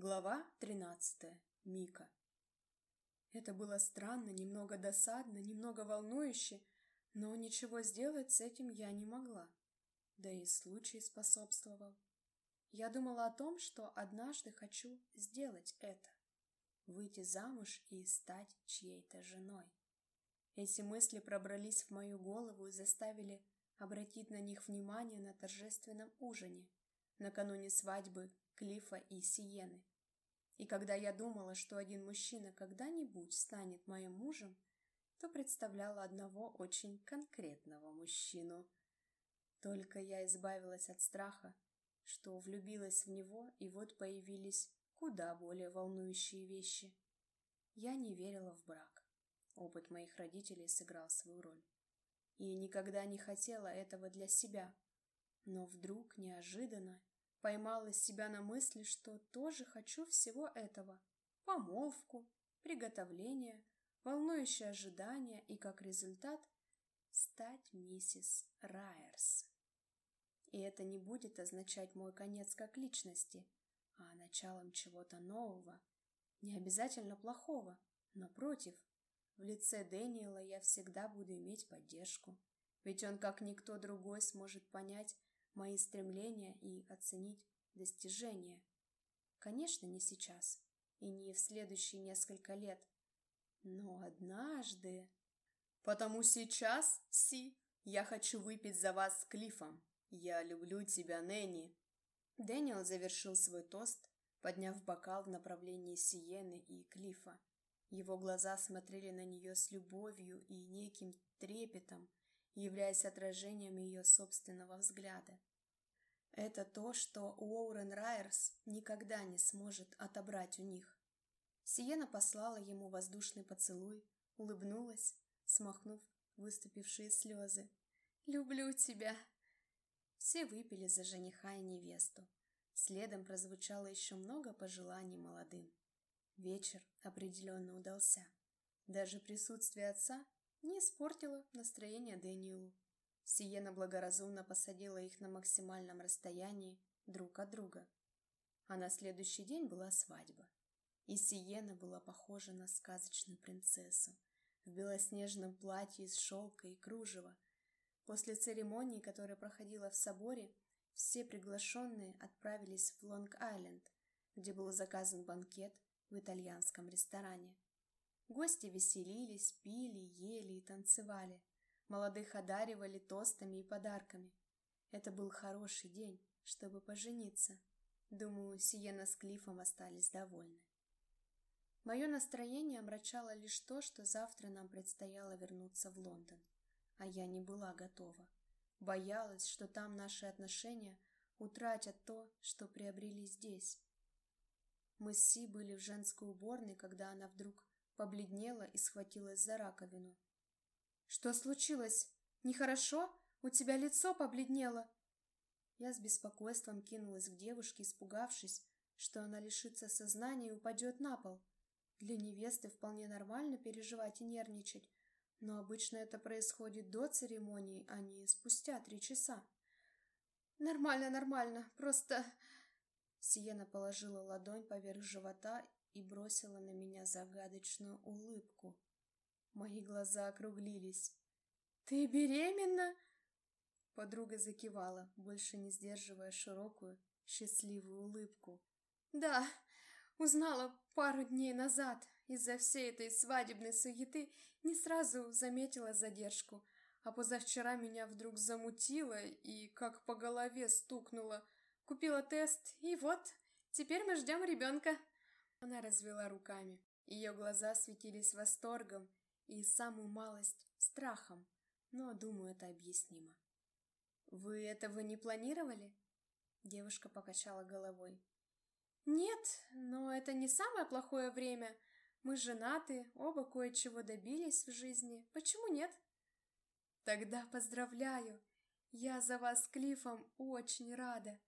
Глава 13. Мика. Это было странно, немного досадно, немного волнующе, но ничего сделать с этим я не могла. Да и случай способствовал. Я думала о том, что однажды хочу сделать это. Выйти замуж и стать чьей-то женой. Эти мысли пробрались в мою голову и заставили обратить на них внимание на торжественном ужине, накануне свадьбы Клифа и Сиены. И когда я думала, что один мужчина когда-нибудь станет моим мужем, то представляла одного очень конкретного мужчину. Только я избавилась от страха, что влюбилась в него, и вот появились куда более волнующие вещи. Я не верила в брак. Опыт моих родителей сыграл свою роль. И никогда не хотела этого для себя. Но вдруг, неожиданно, Поймала себя на мысли, что тоже хочу всего этого. Помолвку, приготовление, волнующее ожидание и, как результат, стать миссис Райерс. И это не будет означать мой конец как личности, а началом чего-то нового, не обязательно плохого, но против. В лице Дэниела я всегда буду иметь поддержку, ведь он, как никто другой, сможет понять, мои стремления и оценить достижения. Конечно, не сейчас и не в следующие несколько лет, но однажды... Потому сейчас, Си, я хочу выпить за вас с Клиффом. Я люблю тебя, Нэнни. Дэниел завершил свой тост, подняв бокал в направлении Сиены и Клифа. Его глаза смотрели на нее с любовью и неким трепетом, являясь отражением ее собственного взгляда. Это то, что Уоррен Райерс никогда не сможет отобрать у них. Сиена послала ему воздушный поцелуй, улыбнулась, смахнув выступившие слезы. «Люблю тебя!» Все выпили за жениха и невесту. Следом прозвучало еще много пожеланий молодым. Вечер определенно удался. Даже присутствие отца не испортило настроение Дэниелу. Сиена благоразумно посадила их на максимальном расстоянии друг от друга. А на следующий день была свадьба. И Сиена была похожа на сказочную принцессу в белоснежном платье из шелка и кружева. После церемонии, которая проходила в соборе, все приглашенные отправились в Лонг-Айленд, где был заказан банкет в итальянском ресторане. Гости веселились, пили, ели и танцевали. Молодых одаривали тостами и подарками. Это был хороший день, чтобы пожениться. Думаю, Сиена с Клифом остались довольны. Мое настроение омрачало лишь то, что завтра нам предстояло вернуться в Лондон. А я не была готова. Боялась, что там наши отношения утратят то, что приобрели здесь. Мы с Си были в женской уборной, когда она вдруг побледнела и схватилась за раковину. «Что случилось? Нехорошо? У тебя лицо побледнело!» Я с беспокойством кинулась к девушке, испугавшись, что она лишится сознания и упадет на пол. Для невесты вполне нормально переживать и нервничать, но обычно это происходит до церемонии, а не спустя три часа. «Нормально, нормально, просто...» Сиена положила ладонь поверх живота и бросила на меня загадочную улыбку. Мои глаза округлились. «Ты беременна?» Подруга закивала, больше не сдерживая широкую, счастливую улыбку. «Да, узнала пару дней назад. Из-за всей этой свадебной суеты не сразу заметила задержку, а позавчера меня вдруг замутило и как по голове стукнуло. Купила тест, и вот, теперь мы ждем ребенка». Она развела руками. Ее глаза светились восторгом, и самую малость страхом, но, думаю, это объяснимо. «Вы этого не планировали?» Девушка покачала головой. «Нет, но это не самое плохое время. Мы женаты, оба кое-чего добились в жизни. Почему нет?» «Тогда поздравляю! Я за вас с Клиффом очень рада!»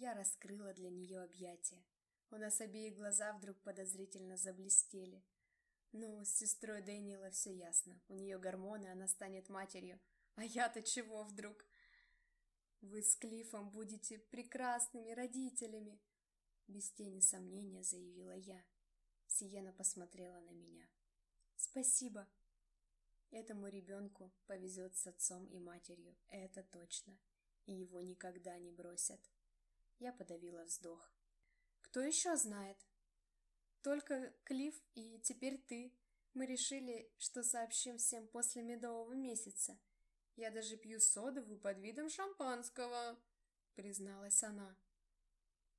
Я раскрыла для нее объятия. У нас обеих глаза вдруг подозрительно заблестели. Ну, с сестрой Дэниела все ясно. У нее гормоны, она станет матерью. А я-то чего вдруг? Вы с Клифом будете прекрасными родителями. Без тени сомнения заявила я. Сиена посмотрела на меня. Спасибо. Этому ребенку повезет с отцом и матерью, это точно. И его никогда не бросят. Я подавила вздох. Кто еще знает? Только Клифф и теперь ты. Мы решили, что сообщим всем после медового месяца. Я даже пью содовую под видом шампанского, призналась она.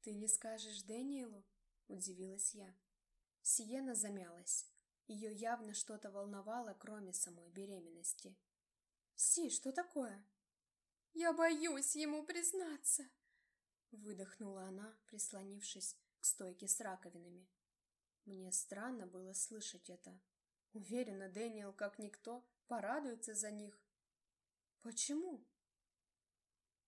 Ты не скажешь Дэниелу? Удивилась я. Сиена замялась. Ее явно что-то волновало, кроме самой беременности. «Си, что такое?» «Я боюсь ему признаться!» Выдохнула она, прислонившись к стойке с раковинами. Мне странно было слышать это. Уверена, Дэниел, как никто, порадуется за них. Почему?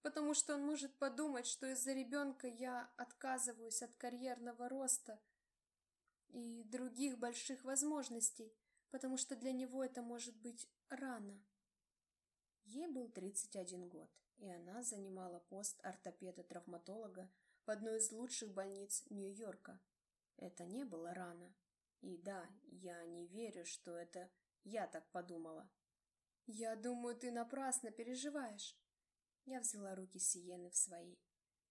Потому что он может подумать, что из-за ребенка я отказываюсь от карьерного роста и других больших возможностей, потому что для него это может быть рано. Ей был 31 год, и она занимала пост ортопеда-травматолога в одной из лучших больниц Нью-Йорка. Это не было рано. И да, я не верю, что это я так подумала. «Я думаю, ты напрасно переживаешь». Я взяла руки Сиены в свои.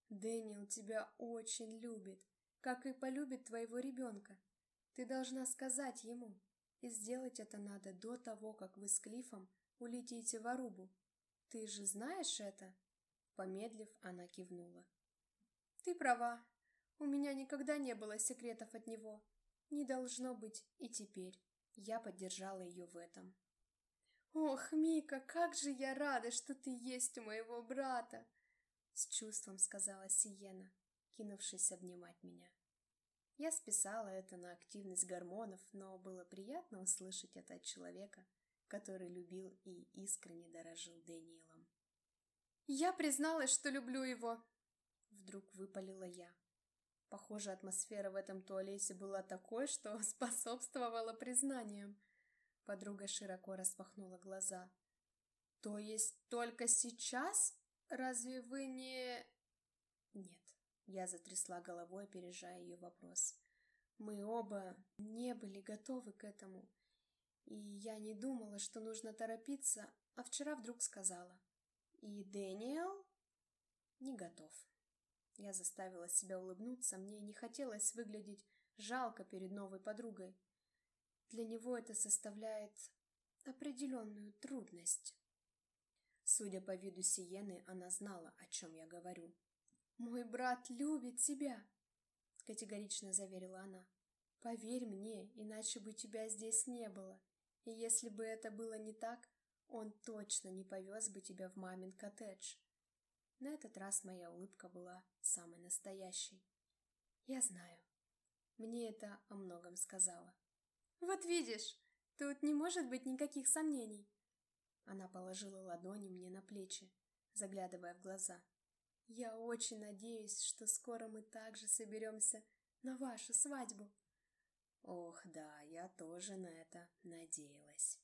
«Дэниел тебя очень любит, как и полюбит твоего ребенка. Ты должна сказать ему, и сделать это надо до того, как вы с Клифом улетите в Арубу. Ты же знаешь это?» Помедлив, она кивнула. «Ты права. У меня никогда не было секретов от него. Не должно быть и теперь». Я поддержала ее в этом. «Ох, Мика, как же я рада, что ты есть у моего брата!» С чувством сказала Сиена, кинувшись обнимать меня. Я списала это на активность гормонов, но было приятно услышать это от человека, который любил и искренне дорожил Дэниелом. «Я призналась, что люблю его!» Вдруг выпалила я. Похоже, атмосфера в этом туалете была такой, что способствовала признаниям. Подруга широко распахнула глаза. «То есть только сейчас? Разве вы не...» «Нет», — я затрясла головой, опережая ее вопрос. «Мы оба не были готовы к этому, и я не думала, что нужно торопиться, а вчера вдруг сказала. И Дэниел не готов». Я заставила себя улыбнуться, мне не хотелось выглядеть жалко перед новой подругой. Для него это составляет определенную трудность. Судя по виду Сиены, она знала, о чем я говорю. «Мой брат любит тебя!» — категорично заверила она. «Поверь мне, иначе бы тебя здесь не было. И если бы это было не так, он точно не повез бы тебя в мамин коттедж». На этот раз моя улыбка была самой настоящей. «Я знаю. Мне это о многом сказала. «Вот видишь, тут не может быть никаких сомнений!» Она положила ладони мне на плечи, заглядывая в глаза. «Я очень надеюсь, что скоро мы также соберемся на вашу свадьбу!» Ох, да, я тоже на это надеялась.